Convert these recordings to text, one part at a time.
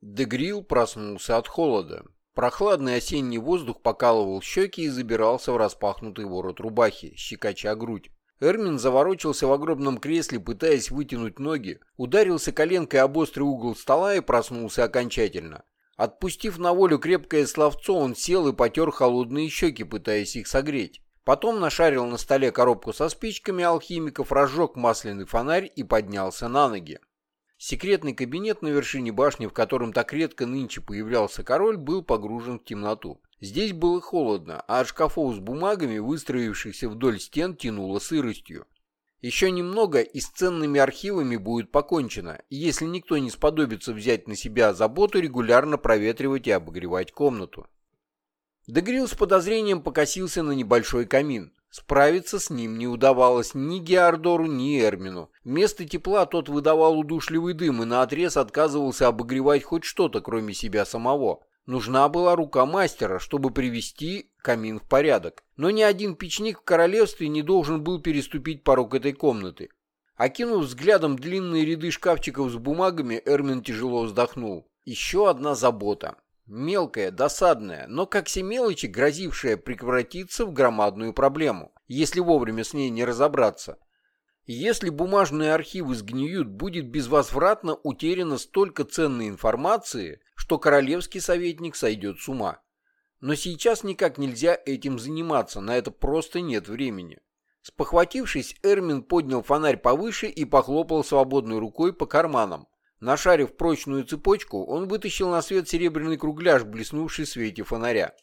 Дегрил проснулся от холода. Прохладный осенний воздух покалывал щеки и забирался в распахнутый ворот рубахи, щекоча грудь. Эрмин заворочился в огромном кресле, пытаясь вытянуть ноги, ударился коленкой об острый угол стола и проснулся окончательно. Отпустив на волю крепкое словцо, он сел и потер холодные щеки, пытаясь их согреть. Потом нашарил на столе коробку со спичками алхимиков, разжег масляный фонарь и поднялся на ноги. Секретный кабинет на вершине башни, в котором так редко нынче появлялся король, был погружен в темноту. Здесь было холодно, а от шкафов с бумагами, выстроившихся вдоль стен, тянуло сыростью. Еще немного и с ценными архивами будет покончено, если никто не сподобится взять на себя заботу регулярно проветривать и обогревать комнату. Дегрил с подозрением покосился на небольшой камин. Справиться с ним не удавалось ни Геордору, ни Эрмину. Вместо тепла тот выдавал удушливый дым и наотрез отказывался обогревать хоть что-то, кроме себя самого. Нужна была рука мастера, чтобы привести камин в порядок. Но ни один печник в королевстве не должен был переступить порог этой комнаты. Окинув взглядом длинные ряды шкафчиков с бумагами, Эрмин тяжело вздохнул. Еще одна забота. Мелкая, досадная, но как все мелочи, грозившая превратиться в громадную проблему, если вовремя с ней не разобраться. Если бумажные архивы сгниют, будет безвозвратно утеряно столько ценной информации, что королевский советник сойдет с ума. Но сейчас никак нельзя этим заниматься, на это просто нет времени. Спохватившись, Эрмин поднял фонарь повыше и похлопал свободной рукой по карманам. Нашарив прочную цепочку, он вытащил на свет серебряный кругляш, блеснувший в свете фонаря.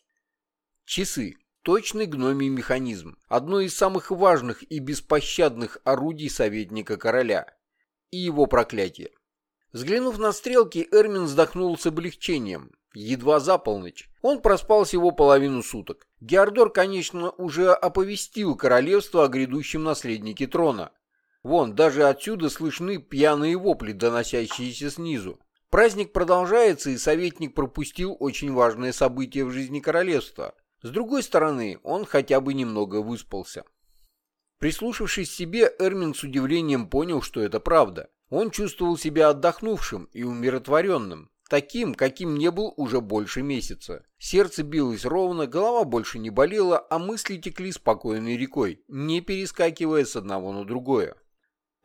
Часы. Точный гномий механизм. Одно из самых важных и беспощадных орудий советника короля. И его проклятие. Взглянув на стрелки, Эрмин вздохнул с облегчением. Едва за полночь. Он проспал всего половину суток. Геордор, конечно, уже оповестил королевство о грядущем наследнике трона. Вон, даже отсюда слышны пьяные вопли, доносящиеся снизу. Праздник продолжается, и советник пропустил очень важное событие в жизни королевства. С другой стороны, он хотя бы немного выспался. Прислушавшись к себе, Эрмин с удивлением понял, что это правда. Он чувствовал себя отдохнувшим и умиротворенным, таким, каким не был уже больше месяца. Сердце билось ровно, голова больше не болела, а мысли текли спокойной рекой, не перескакивая с одного на другое.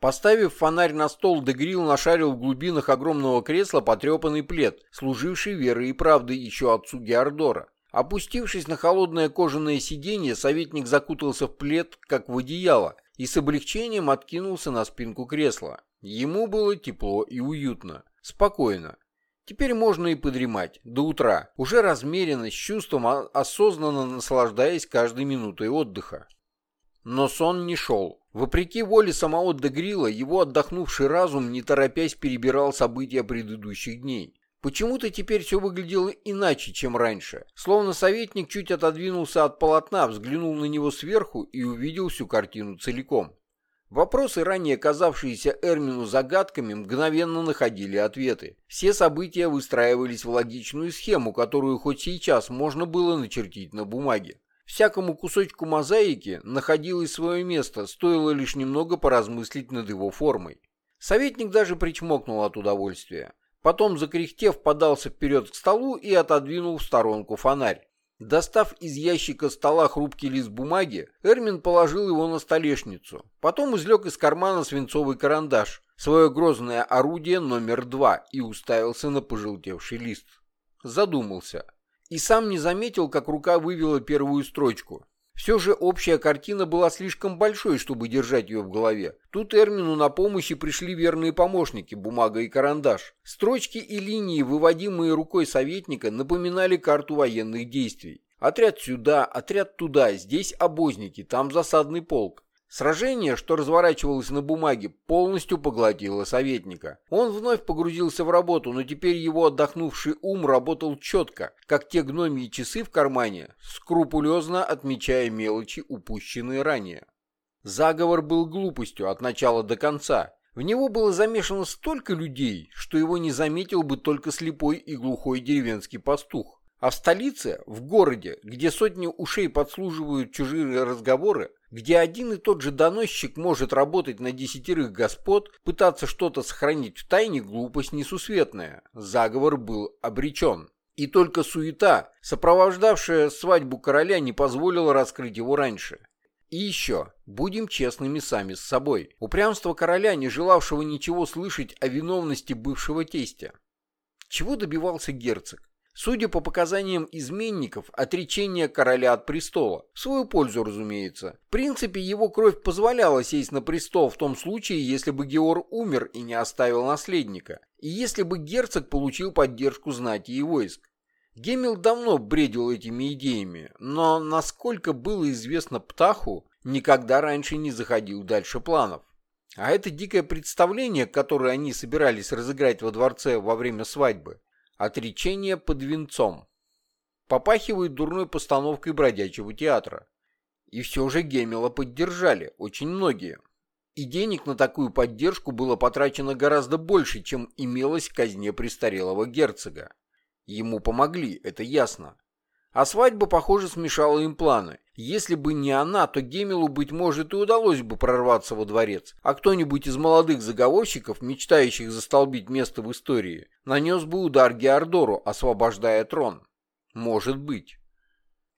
Поставив фонарь на стол, Дегрил нашарил в глубинах огромного кресла потрепанный плед, служивший верой и правдой еще отцу Геордора. Опустившись на холодное кожаное сиденье, советник закутался в плед, как в одеяло, и с облегчением откинулся на спинку кресла. Ему было тепло и уютно. Спокойно. Теперь можно и подремать. До утра. Уже размеренно, с чувством, а, осознанно наслаждаясь каждой минутой отдыха. Но сон не шел. Вопреки воле самого Дегрила, его отдохнувший разум, не торопясь, перебирал события предыдущих дней. Почему-то теперь все выглядело иначе, чем раньше. Словно советник чуть отодвинулся от полотна, взглянул на него сверху и увидел всю картину целиком. Вопросы, ранее казавшиеся Эрмину загадками, мгновенно находили ответы. Все события выстраивались в логичную схему, которую хоть сейчас можно было начертить на бумаге. Всякому кусочку мозаики находилось свое место, стоило лишь немного поразмыслить над его формой. Советник даже причмокнул от удовольствия. Потом, закряхтев, подался вперед к столу и отодвинул в сторонку фонарь. Достав из ящика стола хрупкий лист бумаги, Эрмин положил его на столешницу. Потом извлек из кармана свинцовый карандаш, свое грозное орудие номер два, и уставился на пожелтевший лист. Задумался и сам не заметил, как рука вывела первую строчку. Все же общая картина была слишком большой, чтобы держать ее в голове. Тут Эрмину на помощь пришли верные помощники, бумага и карандаш. Строчки и линии, выводимые рукой советника, напоминали карту военных действий. Отряд сюда, отряд туда, здесь обозники, там засадный полк. Сражение, что разворачивалось на бумаге, полностью поглотило советника. Он вновь погрузился в работу, но теперь его отдохнувший ум работал четко, как те гномьи часы в кармане, скрупулезно отмечая мелочи, упущенные ранее. Заговор был глупостью от начала до конца. В него было замешано столько людей, что его не заметил бы только слепой и глухой деревенский пастух. А в столице, в городе, где сотни ушей подслуживают чужие разговоры, где один и тот же доносчик может работать на десятерых господ, пытаться что-то сохранить в тайне, глупость несусветная. Заговор был обречен. И только суета, сопровождавшая свадьбу короля, не позволила раскрыть его раньше. И еще, будем честными сами с собой. Упрямство короля, не желавшего ничего слышать о виновности бывшего тестя. Чего добивался герцог? Судя по показаниям изменников, отречение короля от престола. В свою пользу, разумеется. В принципе, его кровь позволяла сесть на престол в том случае, если бы Геор умер и не оставил наследника. И если бы герцог получил поддержку знати и войск. Гемел давно бредил этими идеями, но, насколько было известно Птаху, никогда раньше не заходил дальше планов. А это дикое представление, которое они собирались разыграть во дворце во время свадьбы, Отречение под венцом. Попахивает дурной постановкой бродячего театра. И все же Гемела поддержали, очень многие. И денег на такую поддержку было потрачено гораздо больше, чем имелось в казне престарелого герцога. Ему помогли, это ясно. А свадьба, похоже, смешала им планы. Если бы не она, то Гемелу, быть может, и удалось бы прорваться во дворец, а кто-нибудь из молодых заговорщиков, мечтающих застолбить место в истории, нанес бы удар Геордору, освобождая трон. Может быть.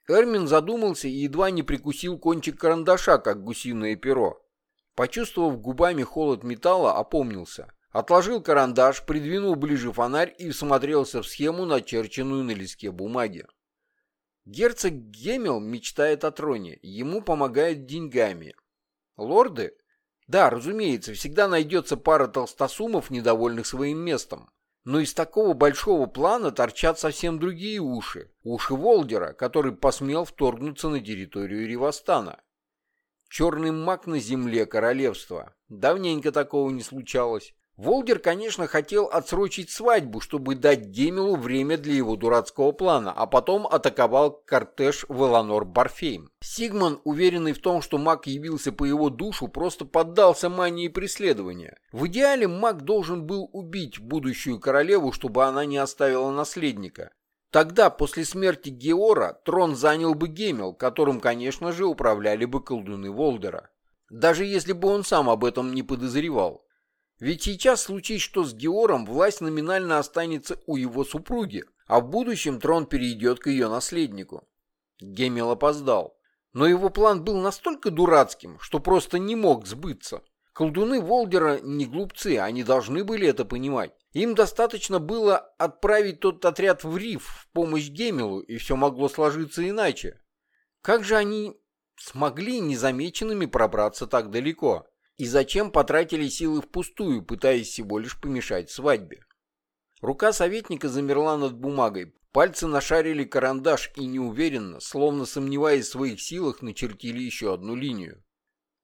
Эрмин задумался и едва не прикусил кончик карандаша, как гусиное перо. Почувствовав губами холод металла, опомнился. Отложил карандаш, придвинул ближе фонарь и всмотрелся в схему, начерченную на листке бумаги. Герцог Гемел мечтает о троне, ему помогают деньгами. Лорды? Да, разумеется, всегда найдется пара толстосумов, недовольных своим местом. Но из такого большого плана торчат совсем другие уши. Уши Волдера, который посмел вторгнуться на территорию Ривостана. Черный маг на земле королевства. Давненько такого не случалось. Волдер, конечно, хотел отсрочить свадьбу, чтобы дать Гемелу время для его дурацкого плана, а потом атаковал кортеж в Эланор Барфейм. Сигман, уверенный в том, что маг явился по его душу, просто поддался мании преследования. В идеале маг должен был убить будущую королеву, чтобы она не оставила наследника. Тогда, после смерти Геора, трон занял бы Гемел, которым, конечно же, управляли бы колдуны Волдера. Даже если бы он сам об этом не подозревал. Ведь сейчас случись что с Геором, власть номинально останется у его супруги, а в будущем трон перейдет к ее наследнику. Гемел опоздал. Но его план был настолько дурацким, что просто не мог сбыться. Колдуны Волдера не глупцы, они должны были это понимать. Им достаточно было отправить тот отряд в Риф в помощь Гемелу, и все могло сложиться иначе. Как же они смогли незамеченными пробраться так далеко? И зачем потратили силы впустую, пытаясь всего лишь помешать свадьбе? Рука советника замерла над бумагой. Пальцы нашарили карандаш и неуверенно, словно сомневаясь в своих силах, начертили еще одну линию.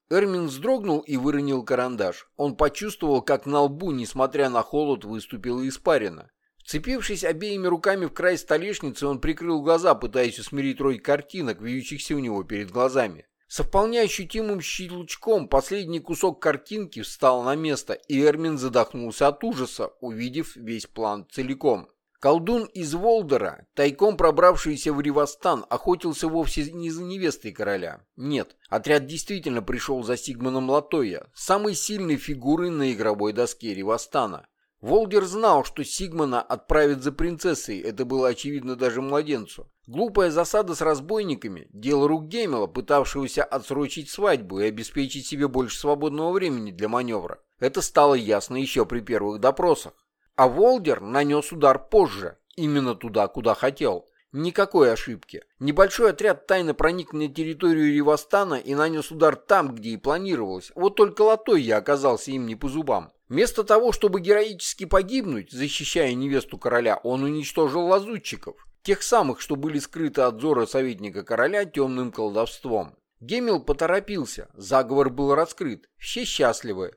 Эрмин вздрогнул и выронил карандаш. Он почувствовал, как на лбу, несмотря на холод, выступила испарина. Вцепившись обеими руками в край столешницы, он прикрыл глаза, пытаясь усмирить рой картинок, вьющихся у него перед глазами. Со вполне ощутимым щелчком последний кусок картинки встал на место, и Эрмин задохнулся от ужаса, увидев весь план целиком. Колдун из Волдера, тайком пробравшийся в Ривостан, охотился вовсе не за невестой короля. Нет, отряд действительно пришел за Сигманом Латоя, самой сильной фигурой на игровой доске Ривостана. Волдер знал, что Сигмана отправят за принцессой, это было очевидно даже младенцу. Глупая засада с разбойниками – дело рук Гемела, пытавшегося отсрочить свадьбу и обеспечить себе больше свободного времени для маневра. Это стало ясно еще при первых допросах. А Волдер нанес удар позже, именно туда, куда хотел. Никакой ошибки. Небольшой отряд тайно проник на территорию Ривостана и нанес удар там, где и планировалось. Вот только Латой я оказался им не по зубам. Вместо того, чтобы героически погибнуть, защищая невесту короля, он уничтожил лазутчиков. Тех самых, что были скрыты от взора советника короля темным колдовством. Гемел поторопился, заговор был раскрыт, все счастливы.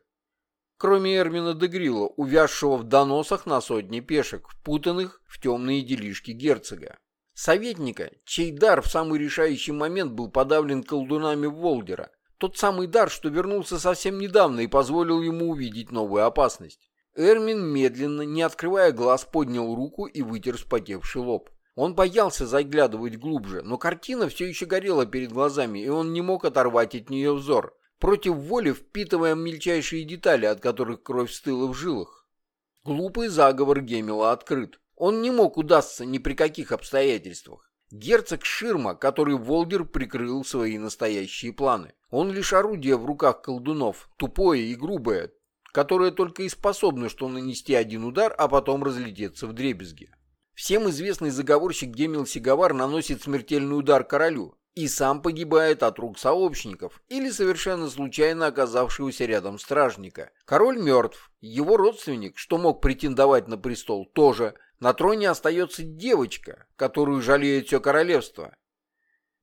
Кроме Эрмина де Грилла, увязшего в доносах на сотни пешек, впутанных в темные делишки герцога. Советника, чей дар в самый решающий момент был подавлен колдунами Волдера, тот самый дар, что вернулся совсем недавно и позволил ему увидеть новую опасность. Эрмин медленно, не открывая глаз, поднял руку и вытер вспотевший лоб. Он боялся заглядывать глубже, но картина все еще горела перед глазами, и он не мог оторвать от нее взор, против воли впитывая мельчайшие детали, от которых кровь стыла в жилах. Глупый заговор Гемела открыт. Он не мог удастся ни при каких обстоятельствах. Герцог Ширма, который Волдер прикрыл свои настоящие планы. Он лишь орудие в руках колдунов, тупое и грубое, которое только и способно что нанести один удар, а потом разлететься в дребезги. Всем известный заговорщик Гемил Сигавар наносит смертельный удар королю и сам погибает от рук сообщников или совершенно случайно оказавшегося рядом стражника. Король мертв, его родственник, что мог претендовать на престол, тоже. На троне остается девочка, которую жалеет все королевство.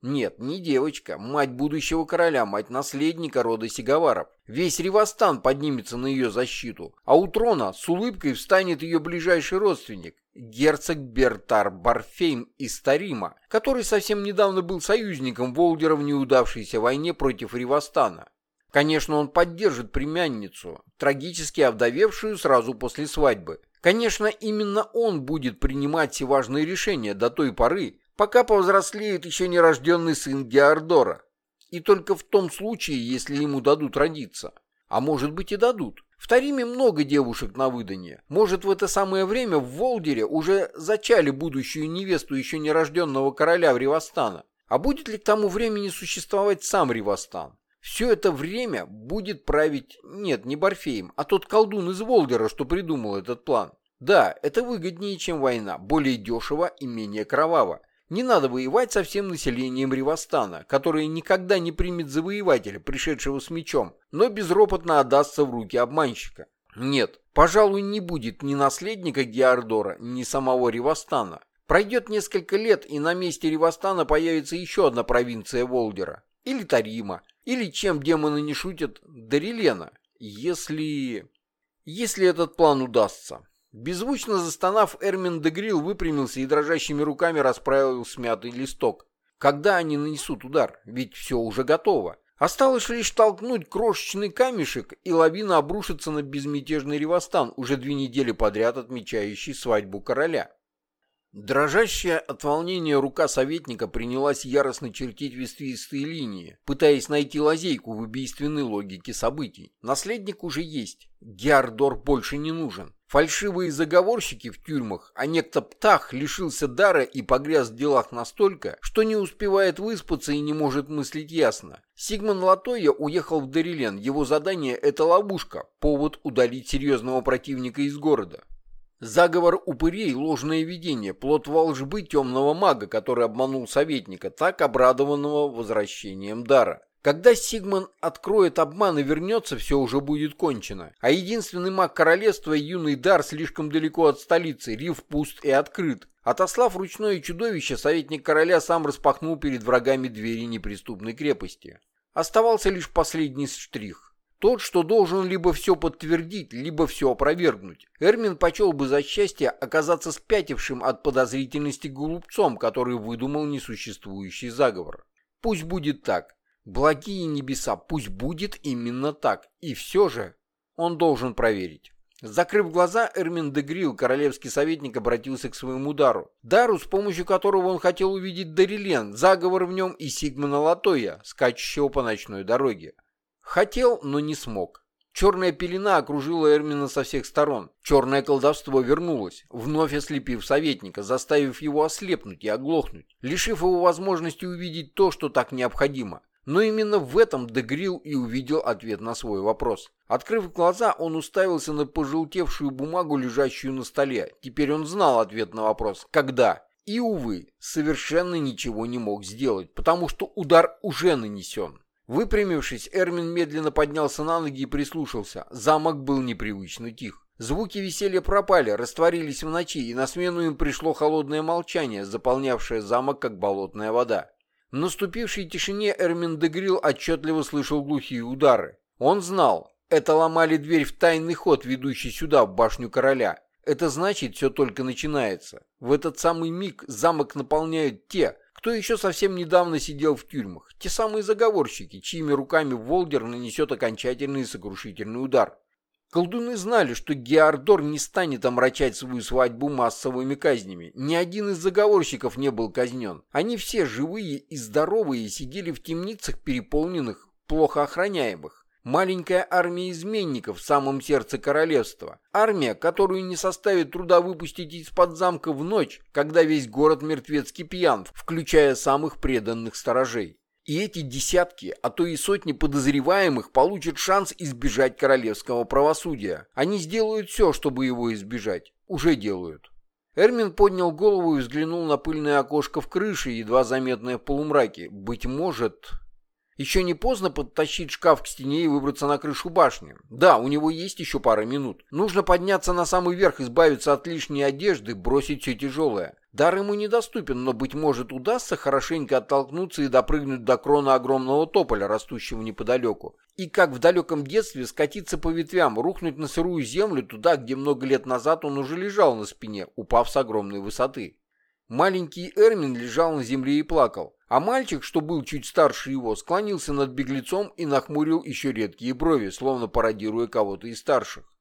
Нет, не девочка, мать будущего короля, мать наследника рода Сигаваров. Весь Ревостан поднимется на ее защиту, а у трона с улыбкой встанет ее ближайший родственник, герцог Бертар Барфейм из Тарима, который совсем недавно был союзником Волдера в неудавшейся войне против Ревостана. Конечно, он поддержит племянницу, трагически овдовевшую сразу после свадьбы. Конечно, именно он будет принимать все важные решения до той поры, пока повзрослеет еще нерожденный сын Геордора. И только в том случае, если ему дадут родиться. А может быть и дадут. В Тариме много девушек на выданье. Может, в это самое время в Волдере уже зачали будущую невесту еще нерожденного короля Ревостана. А будет ли к тому времени существовать сам Ревостан? Все это время будет править, нет, не Барфеем, а тот колдун из Волдера, что придумал этот план. Да, это выгоднее, чем война, более дешево и менее кроваво. Не надо воевать со всем населением Ривостана, которое никогда не примет завоевателя, пришедшего с мечом, но безропотно отдастся в руки обманщика. Нет, пожалуй, не будет ни наследника Геордора, ни самого Ривостана. Пройдет несколько лет, и на месте Ривостана появится еще одна провинция Волдера. Или Тарима. Или, чем демоны не шутят, Дарилена. Если... Если этот план удастся. Беззвучно застонав, Эрмин Дегрил выпрямился и дрожащими руками расправил смятый листок. Когда они нанесут удар? Ведь все уже готово. Осталось лишь толкнуть крошечный камешек, и лавина обрушится на безмятежный Ревостан, уже две недели подряд отмечающий свадьбу короля. Дрожащая от волнения рука советника принялась яростно чертить ветвистые линии, пытаясь найти лазейку в убийственной логике событий. Наследник уже есть. Геордор больше не нужен. Фальшивые заговорщики в тюрьмах, а некто Птах лишился дара и погряз в делах настолько, что не успевает выспаться и не может мыслить ясно. Сигман Латоя уехал в Дарилен, его задание – это ловушка, повод удалить серьезного противника из города. Заговор упырей – ложное видение, плод волжбы темного мага, который обманул советника, так обрадованного возвращением дара. Когда Сигман откроет обман и вернется, все уже будет кончено. А единственный маг королевства, юный дар, слишком далеко от столицы, риф пуст и открыт. Отослав ручное чудовище, советник короля сам распахнул перед врагами двери неприступной крепости. Оставался лишь последний штрих. Тот, что должен либо все подтвердить, либо все опровергнуть. Эрмин почел бы за счастье оказаться спятившим от подозрительности голубцом, который выдумал несуществующий заговор. Пусть будет так. Благие небеса, пусть будет именно так. И все же он должен проверить. Закрыв глаза, Эрмин де Грилл, королевский советник, обратился к своему дару. Дару, с помощью которого он хотел увидеть Дарилен, заговор в нем и Сигмана Латоя, скачущего по ночной дороге. Хотел, но не смог. Черная пелена окружила Эрмина со всех сторон. Черное колдовство вернулось, вновь ослепив советника, заставив его ослепнуть и оглохнуть, лишив его возможности увидеть то, что так необходимо. Но именно в этом Дегрил и увидел ответ на свой вопрос. Открыв глаза, он уставился на пожелтевшую бумагу, лежащую на столе. Теперь он знал ответ на вопрос «Когда?». И, увы, совершенно ничего не мог сделать, потому что удар уже нанесен. Выпрямившись, Эрмин медленно поднялся на ноги и прислушался. Замок был непривычно тих. Звуки веселья пропали, растворились в ночи, и на смену им пришло холодное молчание, заполнявшее замок, как болотная вода. В наступившей тишине Эрмин Дегрил отчетливо слышал глухие удары. Он знал, это ломали дверь в тайный ход, ведущий сюда, в башню короля. Это значит, все только начинается. В этот самый миг замок наполняют те, кто еще совсем недавно сидел в тюрьмах. Те самые заговорщики, чьими руками Волдер нанесет окончательный и сокрушительный удар. Колдуны знали, что Геордор не станет омрачать свою свадьбу массовыми казнями. Ни один из заговорщиков не был казнен. Они все живые и здоровые сидели в темницах, переполненных, плохо охраняемых. Маленькая армия изменников в самом сердце королевства. Армия, которую не составит труда выпустить из-под замка в ночь, когда весь город мертвецки пьян, включая самых преданных сторожей. И эти десятки, а то и сотни подозреваемых получат шанс избежать королевского правосудия. Они сделают все, чтобы его избежать. Уже делают. Эрмин поднял голову и взглянул на пыльное окошко в крыше, едва заметное в полумраке. Быть может... Еще не поздно подтащить шкаф к стене и выбраться на крышу башни. Да, у него есть еще пара минут. Нужно подняться на самый верх, избавиться от лишней одежды, бросить все тяжелое. Дар ему недоступен, но, быть может, удастся хорошенько оттолкнуться и допрыгнуть до крона огромного тополя, растущего неподалеку. И, как в далеком детстве, скатиться по ветвям, рухнуть на сырую землю туда, где много лет назад он уже лежал на спине, упав с огромной высоты. Маленький Эрмин лежал на земле и плакал. А мальчик, что был чуть старше его, склонился над беглецом и нахмурил еще редкие брови, словно пародируя кого-то из старших.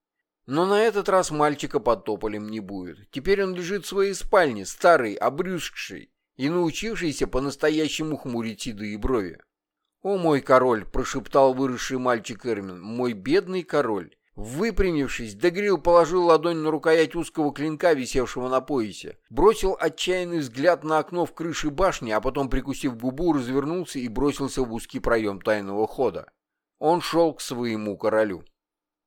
Но на этот раз мальчика под тополем не будет. Теперь он лежит в своей спальне, старый, обрюзгший и научившийся по-настоящему хмурить седые брови. «О мой король!» – прошептал выросший мальчик Эрмин. «Мой бедный король!» Выпрямившись, Дегрил положил ладонь на рукоять узкого клинка, висевшего на поясе, бросил отчаянный взгляд на окно в крыше башни, а потом, прикусив губу, развернулся и бросился в узкий проем тайного хода. Он шел к своему королю.